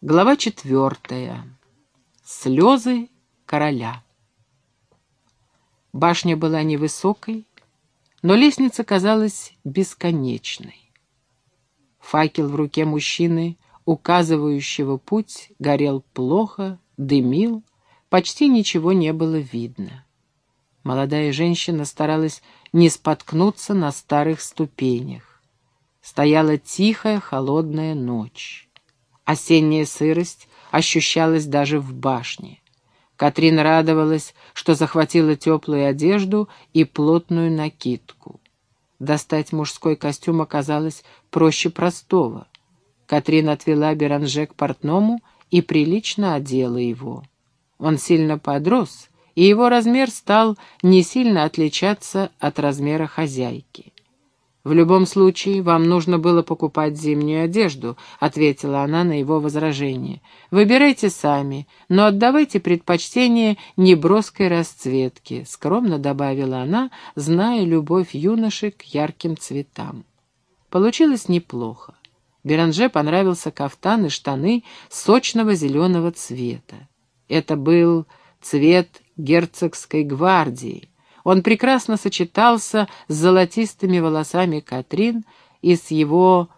Глава четвертая. Слезы короля. Башня была невысокой, но лестница казалась бесконечной. Факел в руке мужчины, указывающего путь, горел плохо, дымил, почти ничего не было видно. Молодая женщина старалась не споткнуться на старых ступенях. Стояла тихая, холодная ночь. Осенняя сырость ощущалась даже в башне. Катрин радовалась, что захватила теплую одежду и плотную накидку. Достать мужской костюм оказалось проще простого. Катрин отвела Беранже к портному и прилично одела его. Он сильно подрос, и его размер стал не сильно отличаться от размера хозяйки. «В любом случае, вам нужно было покупать зимнюю одежду», — ответила она на его возражение. «Выбирайте сами, но отдавайте предпочтение неброской расцветке», — скромно добавила она, зная любовь юноши к ярким цветам. Получилось неплохо. Беранже понравился кафтан и штаны сочного зеленого цвета. Это был цвет герцогской гвардии, он прекрасно сочетался с золотистыми волосами Катрин и с его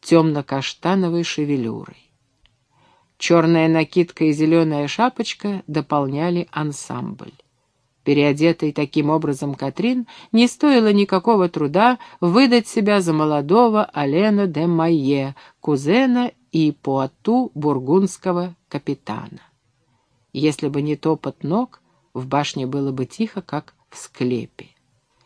темно-каштановой шевелюрой. Черная накидка и зеленая шапочка дополняли ансамбль. Переодетой таким образом Катрин не стоило никакого труда выдать себя за молодого Алена де Майе, кузена и поату бургундского капитана. Если бы не топот ног, в башне было бы тихо, как в склепе.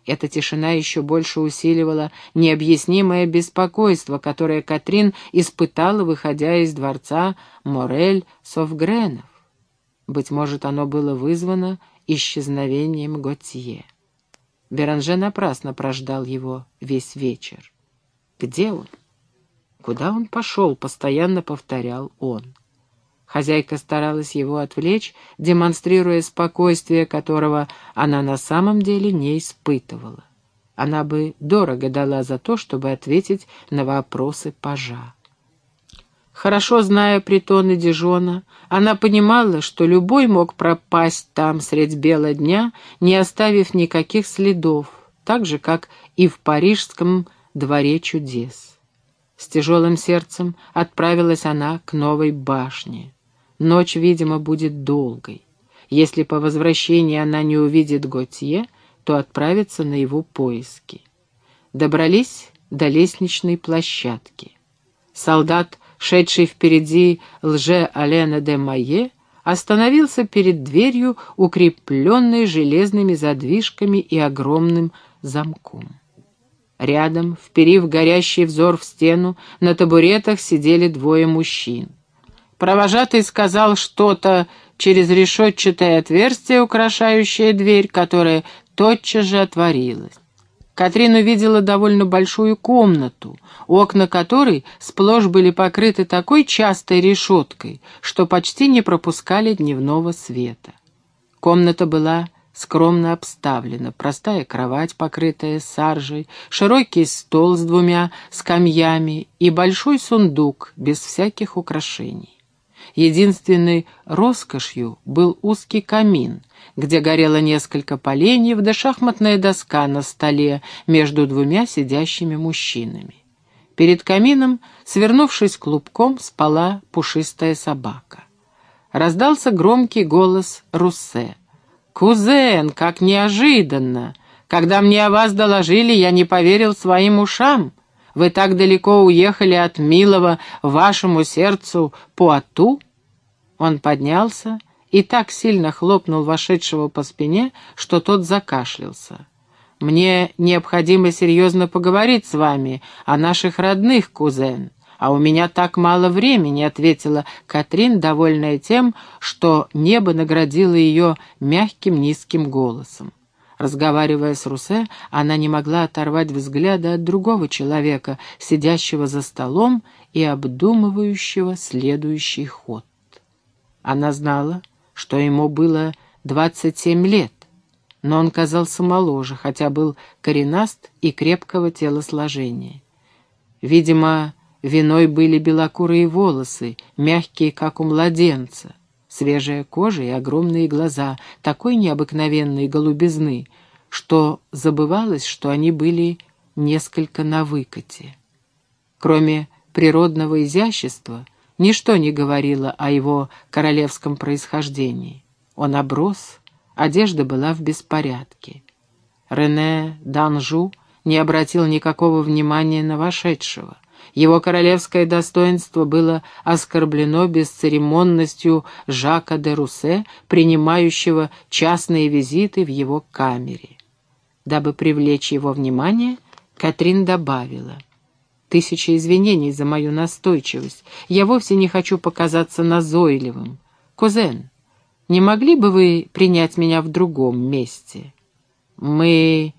Эта тишина еще больше усиливала необъяснимое беспокойство, которое Катрин испытала, выходя из дворца Морель Совгренов. Быть может, оно было вызвано исчезновением Готье. Беранже напрасно прождал его весь вечер. Где он? Куда он пошел, постоянно повторял он. Хозяйка старалась его отвлечь, демонстрируя спокойствие, которого она на самом деле не испытывала. Она бы дорого дала за то, чтобы ответить на вопросы пажа. Хорошо зная притоны Дижона, она понимала, что любой мог пропасть там средь бела дня, не оставив никаких следов, так же, как и в парижском дворе чудес. С тяжелым сердцем отправилась она к новой башне. Ночь, видимо, будет долгой. Если по возвращении она не увидит Готье, то отправится на его поиски. Добрались до лестничной площадки. Солдат, шедший впереди лже-Алена де Майе, остановился перед дверью, укрепленной железными задвижками и огромным замком. Рядом, вперив горящий взор в стену, на табуретах сидели двое мужчин. Провожатый сказал что-то через решетчатое отверстие, украшающее дверь, которая тотчас же отворилась. Катрин увидела довольно большую комнату, окна которой сплошь были покрыты такой частой решеткой, что почти не пропускали дневного света. Комната была скромно обставлена, простая кровать, покрытая саржей, широкий стол с двумя скамьями и большой сундук без всяких украшений. Единственной роскошью был узкий камин, где горело несколько поленьев да шахматная доска на столе между двумя сидящими мужчинами. Перед камином, свернувшись клубком, спала пушистая собака. Раздался громкий голос Руссе. «Кузен, как неожиданно! Когда мне о вас доложили, я не поверил своим ушам. Вы так далеко уехали от милого вашему сердцу Пуату?» Он поднялся и так сильно хлопнул вошедшего по спине, что тот закашлялся. «Мне необходимо серьезно поговорить с вами о наших родных, кузен, а у меня так мало времени», — ответила Катрин, довольная тем, что небо наградило ее мягким низким голосом. Разговаривая с Русе, она не могла оторвать взгляда от другого человека, сидящего за столом и обдумывающего следующий ход. Она знала, что ему было двадцать семь лет, но он казался моложе, хотя был коренаст и крепкого телосложения. Видимо, Виной были белокурые волосы, мягкие, как у младенца, свежая кожа и огромные глаза, такой необыкновенной голубизны, что забывалось, что они были несколько на выкате. Кроме природного изящества, ничто не говорило о его королевском происхождении. Он оброс, одежда была в беспорядке. Рене Данжу не обратил никакого внимания на вошедшего. Его королевское достоинство было оскорблено бесцеремонностью Жака де Русе, принимающего частные визиты в его камере. Дабы привлечь его внимание, Катрин добавила. «Тысяча извинений за мою настойчивость. Я вовсе не хочу показаться назойливым. Кузен, не могли бы вы принять меня в другом месте?» «Мы...»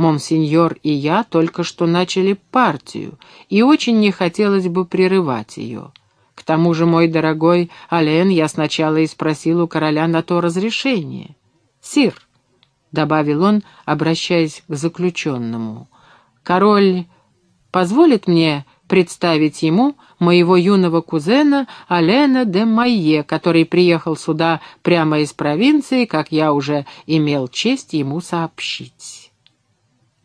Монсеньор и я только что начали партию, и очень не хотелось бы прерывать ее. К тому же, мой дорогой Ален, я сначала и спросил у короля на то разрешение. «Сир», — добавил он, обращаясь к заключенному, — «король позволит мне представить ему моего юного кузена Алена де Майе, который приехал сюда прямо из провинции, как я уже имел честь ему сообщить».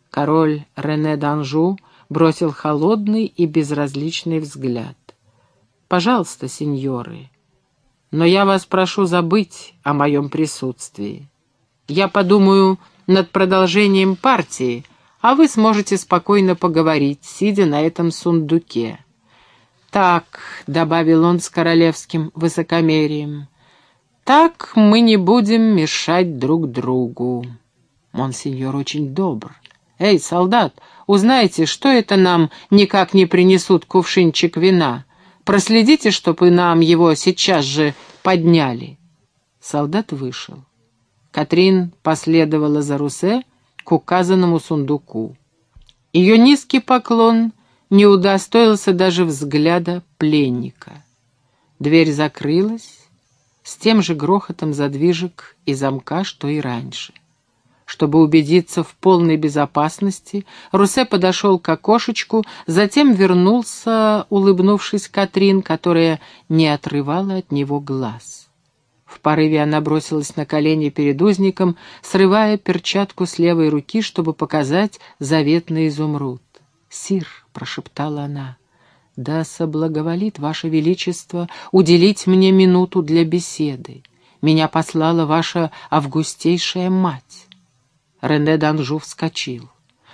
Король Рене Данжу бросил холодный и безразличный взгляд. «Пожалуйста, сеньоры, но я вас прошу забыть о моем присутствии. Я подумаю над продолжением партии, а вы сможете спокойно поговорить, сидя на этом сундуке». «Так», — добавил он с королевским высокомерием, — «так мы не будем мешать друг другу». Монсеньор очень добр. «Эй, солдат, узнайте, что это нам никак не принесут кувшинчик вина? Проследите, чтобы нам его сейчас же подняли». Солдат вышел. Катрин последовала за Русе к указанному сундуку. Ее низкий поклон не удостоился даже взгляда пленника. Дверь закрылась с тем же грохотом задвижек и замка, что и раньше. Чтобы убедиться в полной безопасности, Русе подошел к окошечку, затем вернулся, улыбнувшись Катрин, которая не отрывала от него глаз. В порыве она бросилась на колени перед узником, срывая перчатку с левой руки, чтобы показать заветный изумруд. «Сир», — прошептала она, — «да соблаговолит Ваше Величество уделить мне минуту для беседы. Меня послала ваша августейшая мать». Рене Данжу вскочил.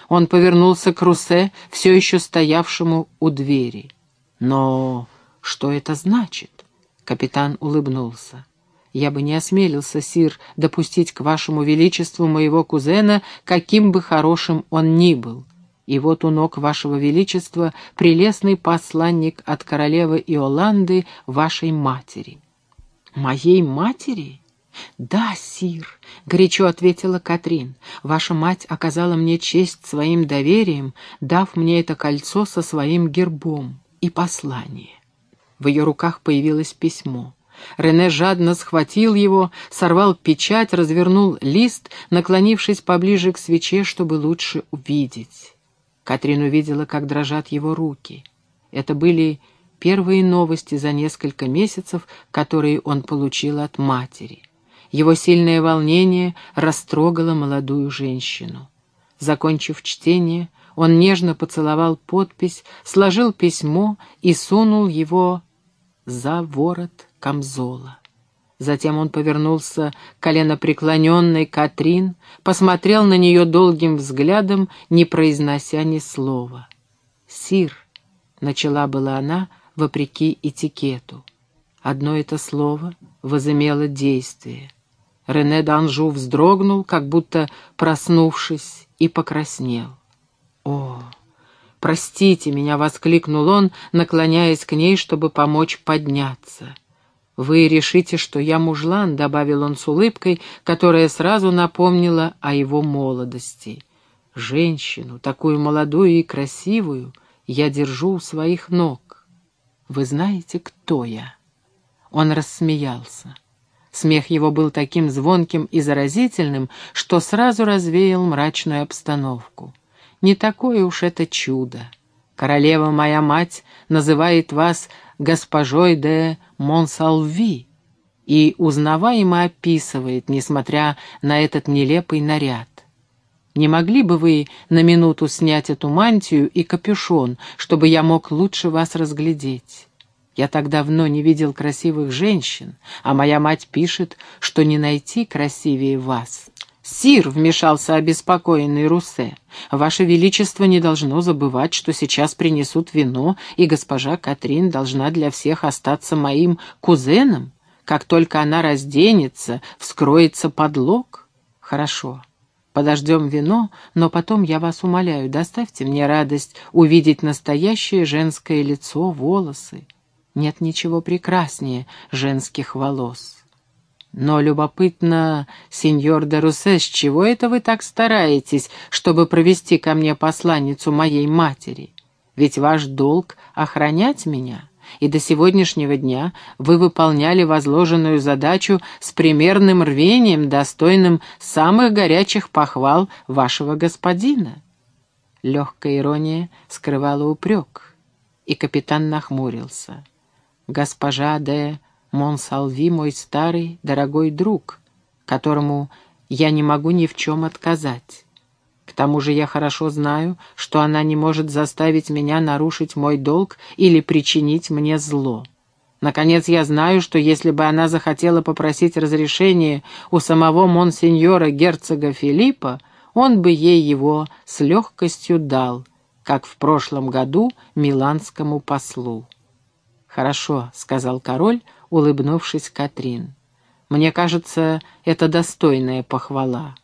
Он повернулся к Русе, все еще стоявшему у двери. «Но что это значит?» Капитан улыбнулся. «Я бы не осмелился, Сир, допустить к вашему величеству моего кузена, каким бы хорошим он ни был. И вот у ног вашего величества прелестный посланник от королевы Иоланды, вашей матери». «Моей матери?» «Да, сир», — горячо ответила Катрин, — «ваша мать оказала мне честь своим доверием, дав мне это кольцо со своим гербом и послание». В ее руках появилось письмо. Рене жадно схватил его, сорвал печать, развернул лист, наклонившись поближе к свече, чтобы лучше увидеть. Катрин увидела, как дрожат его руки. Это были первые новости за несколько месяцев, которые он получил от матери. Его сильное волнение растрогало молодую женщину. Закончив чтение, он нежно поцеловал подпись, сложил письмо и сунул его за ворот камзола. Затем он повернулся коленопреклоненной Катрин, посмотрел на нее долгим взглядом, не произнося ни слова. «Сир», — начала была она, вопреки этикету. Одно это слово возымело действие — Рене Данжу вздрогнул, как будто проснувшись, и покраснел. «О, простите меня!» — воскликнул он, наклоняясь к ней, чтобы помочь подняться. «Вы решите, что я мужлан», — добавил он с улыбкой, которая сразу напомнила о его молодости. «Женщину, такую молодую и красивую, я держу у своих ног. Вы знаете, кто я?» Он рассмеялся. Смех его был таким звонким и заразительным, что сразу развеял мрачную обстановку. Не такое уж это чудо. Королева моя мать называет вас госпожой де Монсалви и узнаваемо описывает, несмотря на этот нелепый наряд. Не могли бы вы на минуту снять эту мантию и капюшон, чтобы я мог лучше вас разглядеть? Я так давно не видел красивых женщин, а моя мать пишет, что не найти красивее вас. «Сир», — вмешался обеспокоенный Русе, — «Ваше Величество не должно забывать, что сейчас принесут вино, и госпожа Катрин должна для всех остаться моим кузеном. Как только она разденется, вскроется подлог. Хорошо, подождем вино, но потом я вас умоляю, доставьте мне радость увидеть настоящее женское лицо, волосы. Нет ничего прекраснее женских волос. Но любопытно, сеньор де Русе, с чего это вы так стараетесь, чтобы провести ко мне посланницу моей матери? Ведь ваш долг — охранять меня и до сегодняшнего дня вы выполняли возложенную задачу с примерным рвением, достойным самых горячих похвал вашего господина. Легкая ирония скрывала упрек, и капитан нахмурился. Госпожа де Монсалви мой старый, дорогой друг, которому я не могу ни в чем отказать. К тому же я хорошо знаю, что она не может заставить меня нарушить мой долг или причинить мне зло. Наконец, я знаю, что если бы она захотела попросить разрешения у самого монсеньора герцога Филиппа, он бы ей его с легкостью дал, как в прошлом году миланскому послу. «Хорошо», — сказал король, улыбнувшись Катрин. «Мне кажется, это достойная похвала.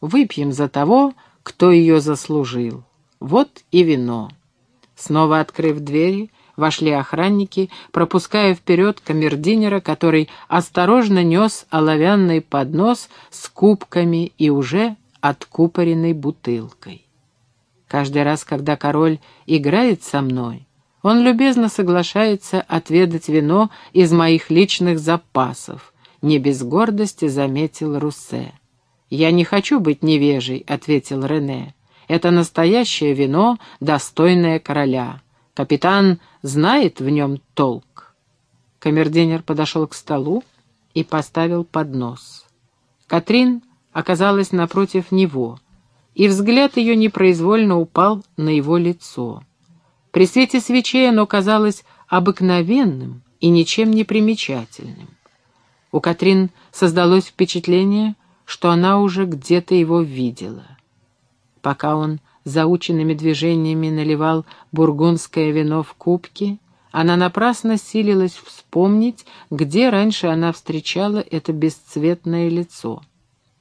Выпьем за того, кто ее заслужил. Вот и вино. Снова открыв двери, вошли охранники, пропуская вперед камердинера, который осторожно нес оловянный поднос с кубками и уже откупоренной бутылкой. Каждый раз, когда король играет со мной, он любезно соглашается отведать вино из моих личных запасов, не без гордости заметил Руссе. «Я не хочу быть невежей», — ответил Рене. «Это настоящее вино, достойное короля. Капитан знает в нем толк». Камердинер подошел к столу и поставил поднос. Катрин оказалась напротив него, и взгляд ее непроизвольно упал на его лицо. При свете свечей оно казалось обыкновенным и ничем не примечательным. У Катрин создалось впечатление, что она уже где-то его видела. Пока он заученными движениями наливал бургундское вино в кубки, она напрасно силилась вспомнить, где раньше она встречала это бесцветное лицо.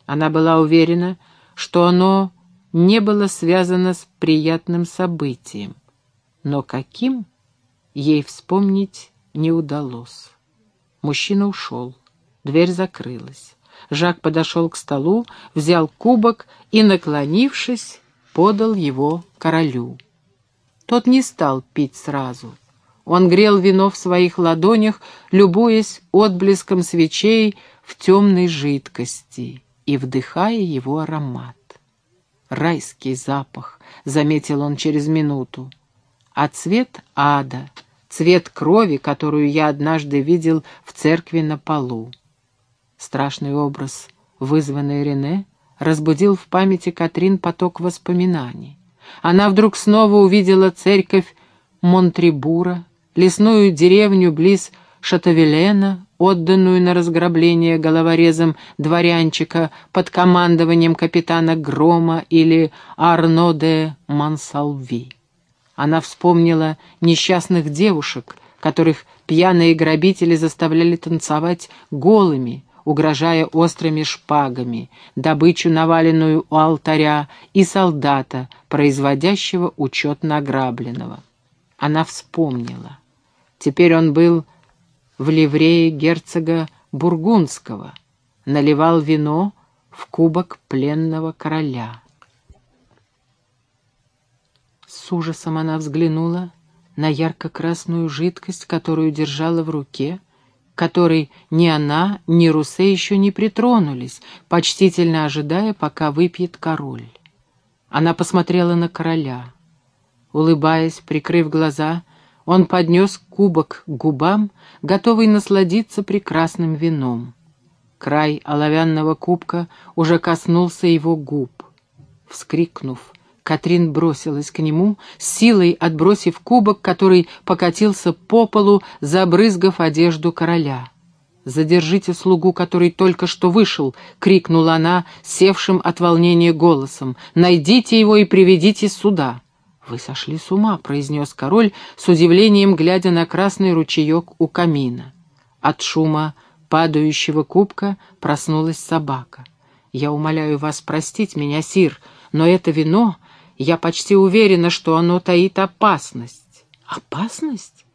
Она была уверена, что оно не было связано с приятным событием, но каким ей вспомнить не удалось. Мужчина ушел, дверь закрылась. Жак подошел к столу, взял кубок и, наклонившись, подал его королю. Тот не стал пить сразу. Он грел вино в своих ладонях, любуясь отблеском свечей в темной жидкости и вдыхая его аромат. «Райский запах», — заметил он через минуту. «А цвет ада, цвет крови, которую я однажды видел в церкви на полу. Страшный образ, вызванный Рене, разбудил в памяти Катрин поток воспоминаний. Она вдруг снова увидела церковь Монтрибура, лесную деревню близ Шатовелена, отданную на разграбление головорезом дворянчика под командованием капитана Грома или Арно де Мансалви. Она вспомнила несчастных девушек, которых пьяные грабители заставляли танцевать голыми, угрожая острыми шпагами, добычу, наваленную у алтаря, и солдата, производящего учет награбленного. Она вспомнила. Теперь он был в ливрее герцога Бургундского, наливал вино в кубок пленного короля. С ужасом она взглянула на ярко-красную жидкость, которую держала в руке, которой ни она, ни Русе еще не притронулись, почтительно ожидая, пока выпьет король. Она посмотрела на короля. Улыбаясь, прикрыв глаза, он поднес кубок к губам, готовый насладиться прекрасным вином. Край оловянного кубка уже коснулся его губ. Вскрикнув, Катрин бросилась к нему, силой отбросив кубок, который покатился по полу, забрызгав одежду короля. «Задержите слугу, который только что вышел!» — крикнула она, севшим от волнения голосом. «Найдите его и приведите сюда!» «Вы сошли с ума», — произнес король, с удивлением глядя на красный ручеек у камина. От шума падающего кубка проснулась собака. «Я умоляю вас простить меня, сир, но это вино я почти уверена, что оно таит опасность. Опасность?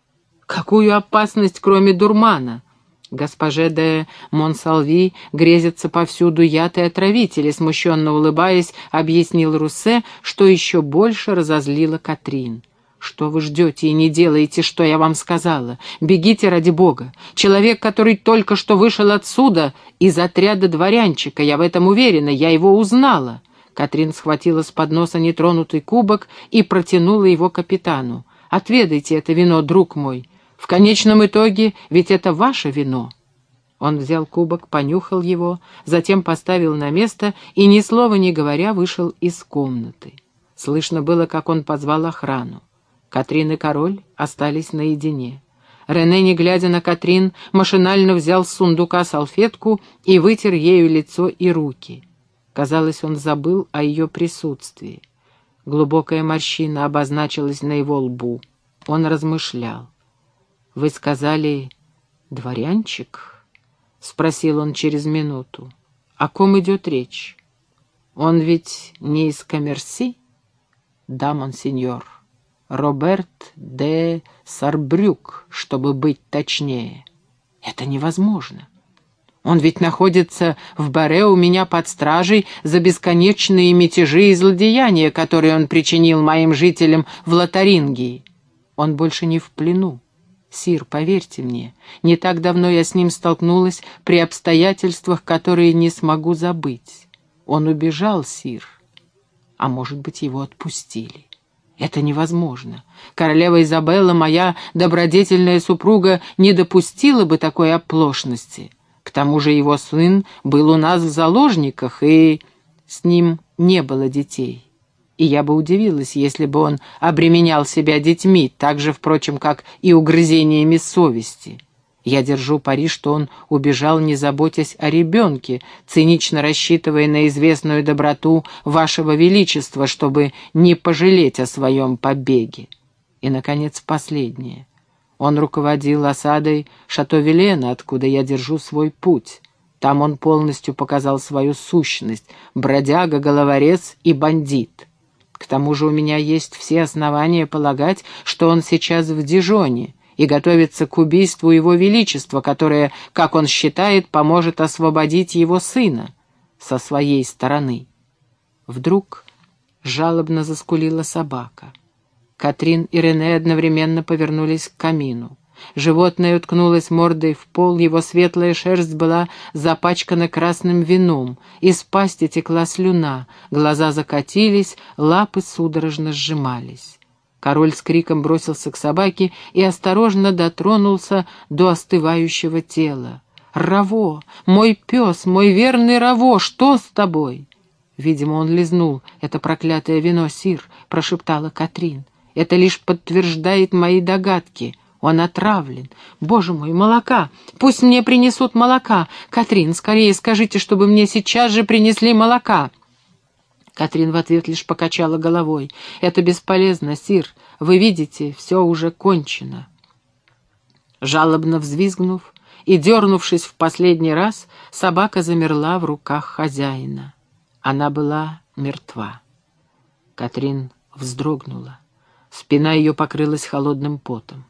Какую опасность, кроме дурмана? Госпоже де Монсалви грезятся повсюду яд и отравители, смущенно улыбаясь, объяснил Руссе, что еще больше разозлила Катрин. «Что вы ждете и не делаете, что я вам сказала? Бегите ради бога. Человек, который только что вышел отсюда, из отряда дворянчика, я в этом уверена, я его узнала». Катрин схватила с подноса нетронутый кубок и протянула его капитану. «Отведайте это вино, друг мой. В конечном итоге ведь это ваше вино». Он взял кубок, понюхал его, затем поставил на место и, ни слова не говоря, вышел из комнаты. Слышно было, как он позвал охрану. Катрин и король остались наедине. Рене, не глядя на Катрин, машинально взял с сундука салфетку и вытер ею лицо и руки. Казалось, он забыл о ее присутствии. Глубокая морщина обозначилась на его лбу. Он размышлял. «Вы сказали, дворянчик?» — спросил он через минуту. «О ком идет речь? Он ведь не из Коммерси?» «Да, монсеньор. Роберт де Сарбрюк, чтобы быть точнее. Это невозможно. Он ведь находится в баре у меня под стражей за бесконечные мятежи и злодеяния, которые он причинил моим жителям в Лотарингии. Он больше не в плену. Сир, поверьте мне, не так давно я с ним столкнулась при обстоятельствах, которые не смогу забыть. Он убежал, Сир, а может быть, его отпустили. Это невозможно. Королева Изабелла, моя добродетельная супруга, не допустила бы такой оплошности. Тому же его сын был у нас в заложниках, и с ним не было детей. И я бы удивилась, если бы он обременял себя детьми, так же, впрочем, как и угрызениями совести. Я держу пари, что он убежал, не заботясь о ребенке, цинично рассчитывая на известную доброту вашего величества, чтобы не пожалеть о своем побеге. И, наконец, последнее — он руководил осадой Шато-Велена, откуда я держу свой путь. Там он полностью показал свою сущность — бродяга, головорез и бандит. К тому же у меня есть все основания полагать, что он сейчас в Дижоне и готовится к убийству его величества, которое, как он считает, поможет освободить его сына со своей стороны. Вдруг жалобно заскулила собака — Катрин и Рене одновременно повернулись к камину. Животное уткнулось мордой в пол, его светлая шерсть была запачкана красным вином, из пасти текла слюна, глаза закатились, лапы судорожно сжимались. Король с криком бросился к собаке и осторожно дотронулся до остывающего тела. «Раво! Мой пес, мой верный Раво, что с тобой?» «Видимо, он лизнул это проклятое вино, Сир», — прошептала Катрин. Это лишь подтверждает мои догадки. Он отравлен. Боже мой, молока! Пусть мне принесут молока. Катрин, скорее скажите, чтобы мне сейчас же принесли молока. Катрин в ответ лишь покачала головой. «Это бесполезно, Сир. Вы видите, все уже кончено». Жалобно взвизгнув и дернувшись в последний раз, собака замерла в руках хозяина. Она была мертва. Катрин вздрогнула. Спина ее покрылась холодным потом.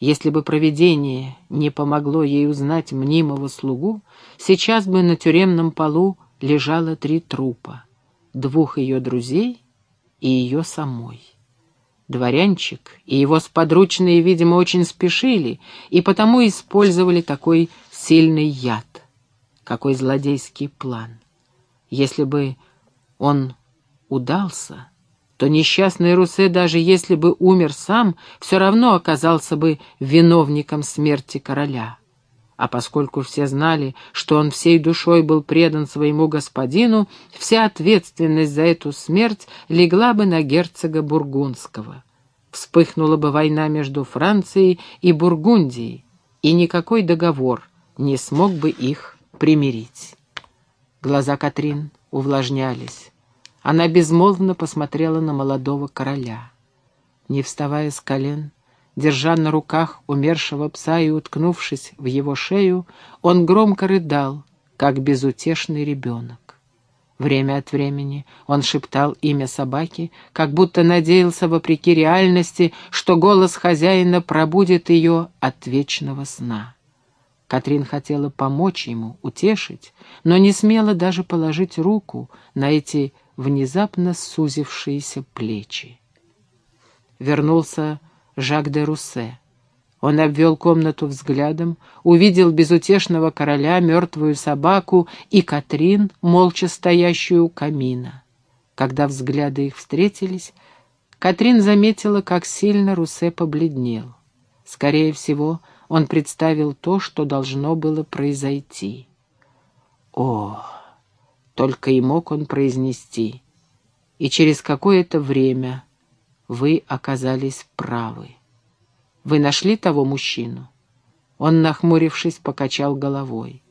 Если бы провидение не помогло ей узнать мнимого слугу, сейчас бы на тюремном полу лежало три трупа — двух ее друзей и ее самой. Дворянчик и его сподручные, видимо, очень спешили и потому использовали такой сильный яд. Какой злодейский план! Если бы он удался, то несчастный Русе, даже если бы умер сам, все равно оказался бы виновником смерти короля. А поскольку все знали, что он всей душой был предан своему господину, вся ответственность за эту смерть легла бы на герцога Бургундского. Вспыхнула бы война между Францией и Бургундией, и никакой договор не смог бы их примирить. Глаза Катрин увлажнялись. Она безмолвно посмотрела на молодого короля. Не вставая с колен, держа на руках умершего пса и уткнувшись в его шею, он громко рыдал, как безутешный ребенок. Время от времени он шептал имя собаки, как будто надеялся, вопреки реальности, что голос хозяина пробудет ее от вечного сна. Катрин хотела помочь ему, утешить, но не смела даже положить руку на эти внезапно сузившиеся плечи. Вернулся Жак де Руссе. Он обвел комнату взглядом, увидел безутешного короля, мертвую собаку и Катрин, молча стоящую у камина. Когда взгляды их встретились, Катрин заметила, как сильно Русе побледнел. Скорее всего, он представил то, что должно было произойти. О, только и мог он произнести. И через какое-то время вы оказались правы. Вы нашли того мужчину? Он, нахмурившись, покачал головой.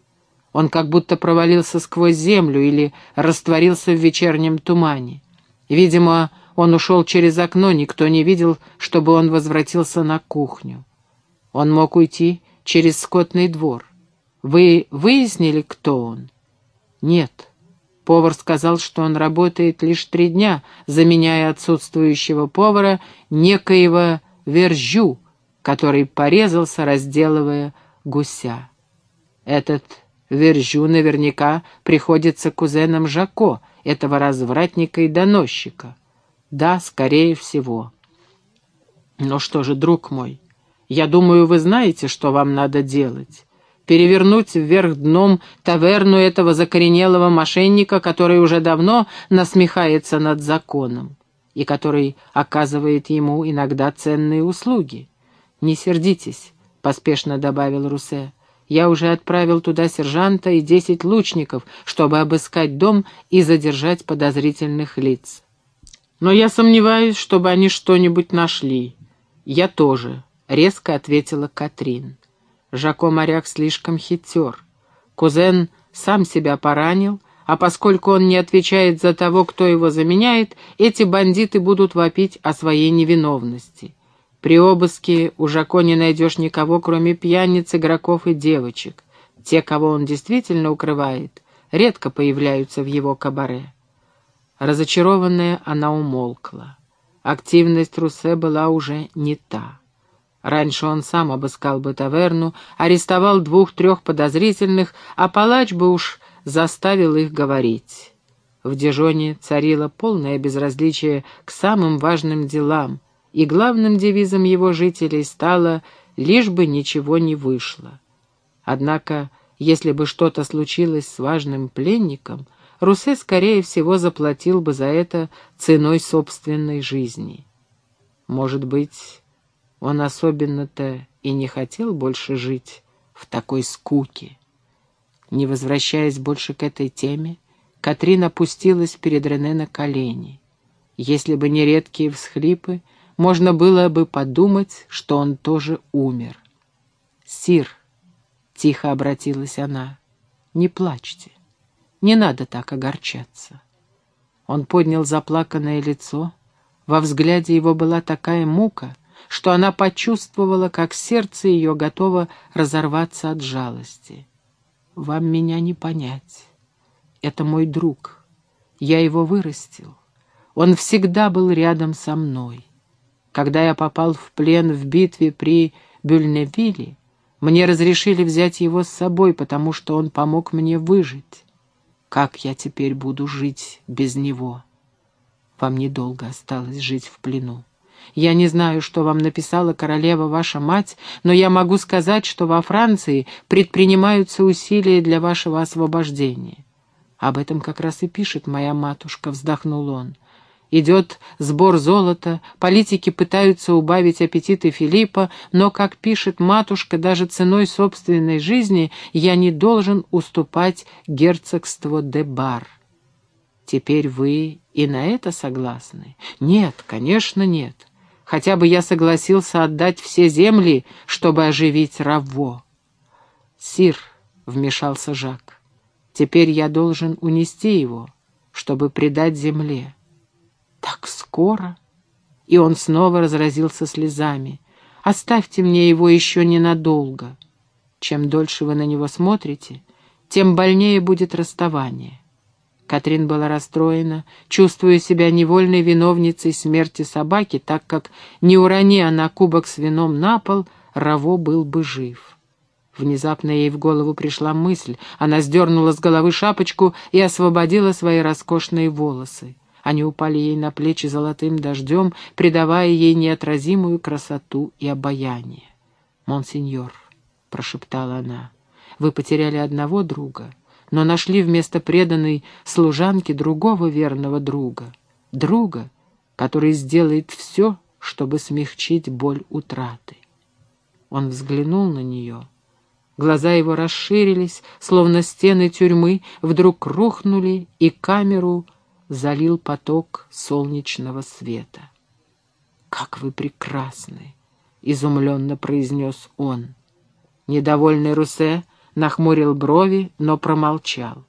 Он как будто провалился сквозь землю или растворился в вечернем тумане. Видимо, он ушел через окно, никто не видел, чтобы он возвратился на кухню. Он мог уйти через скотный двор. Вы выяснили, кто он? Нет. Повар сказал, что он работает лишь три дня, заменяя отсутствующего повара некоего Вержу, который порезался, разделывая гуся. Этот Вержу наверняка приходится кузенам Жако, этого развратника и доносчика. Да, скорее всего. Но что же, друг мой, я думаю, вы знаете, что вам надо делать перевернуть вверх дном таверну этого закоренелого мошенника, который уже давно насмехается над законом и который оказывает ему иногда ценные услуги. «Не сердитесь», — поспешно добавил Русе. «Я уже отправил туда сержанта и десять лучников, чтобы обыскать дом и задержать подозрительных лиц. Но я сомневаюсь, чтобы они что-нибудь нашли. Я тоже», — резко ответила Катрин. Жако-моряк слишком хитер. Кузен сам себя поранил, а поскольку он не отвечает за того, кто его заменяет, эти бандиты будут вопить о своей невиновности. При обыске у Жако не найдешь никого, кроме пьяниц, игроков и девочек. Те, кого он действительно укрывает, редко появляются в его кабаре. Разочарованная она умолкла. Активность Русе была уже не та. Раньше он сам обыскал бы таверну, арестовал двух-трех подозрительных, а палач бы уж заставил их говорить. В Дижоне царило полное безразличие к самым важным делам, и главным девизом его жителей стало «лишь бы ничего не вышло». Однако, если бы что-то случилось с важным пленником, Русе, скорее всего, заплатил бы за это ценой собственной жизни. Может быть, он особенно-то и не хотел больше жить в такой скуке. Не возвращаясь больше к этой теме, Катрин опустилась перед Рене на колени. Если бы не редкие всхлипы, можно было бы подумать, что он тоже умер. «Сир», — тихо обратилась она, — «не плачьте, не надо так огорчаться». Он поднял заплаканное лицо, во взгляде его была такая мука, что она почувствовала, как сердце ее готово разорваться от жалости. «Вам меня не понять. Это мой друг. Я его вырастил. Он всегда был рядом со мной. Когда я попал в плен в битве при Бюльневилле, мне разрешили взять его с собой, потому что он помог мне выжить. Как я теперь буду жить без него? Вам недолго осталось жить в плену. Я не знаю, что вам написала королева ваша мать, но я могу сказать, что во Франции предпринимаются усилия для вашего освобождения. Об этом как раз и пишет моя матушка, вздохнул он. Идет сбор золота, политики пытаются убавить аппетиты Филиппа, но, как пишет матушка, даже ценой собственной жизни я не должен уступать герцогству Дебар. Теперь вы и на это согласны? Нет, конечно, нет. Хотя бы я согласился отдать все земли, чтобы оживить Раво. Сир, — вмешался Жак, — теперь я должен унести его, чтобы предать земле. Так скоро? И он снова разразился слезами. Оставьте мне его еще ненадолго. Чем дольше вы на него смотрите, тем больнее будет расставание. Катрин была расстроена, чувствуя себя невольной виновницей смерти собаки, так как, не урони она кубок с вином на пол, Раво был бы жив. Внезапно ей в голову пришла мысль. Она сдернула с головы шапочку и освободила свои роскошные волосы. Они упали ей на плечи золотым дождем, придавая ей неотразимую красоту и обаяние. «Монсеньор», — прошептала она, — «вы потеряли одного друга, но нашли вместо преданной служанки другого верного друга, друга, который сделает все, чтобы смягчить боль утраты». Он взглянул на нее. Глаза его расширились, словно стены тюрьмы вдруг рухнули, и камеру — залил поток солнечного света. «Как вы прекрасны!» — изумленно произнес он. Недовольный Русе нахмурил брови, но промолчал.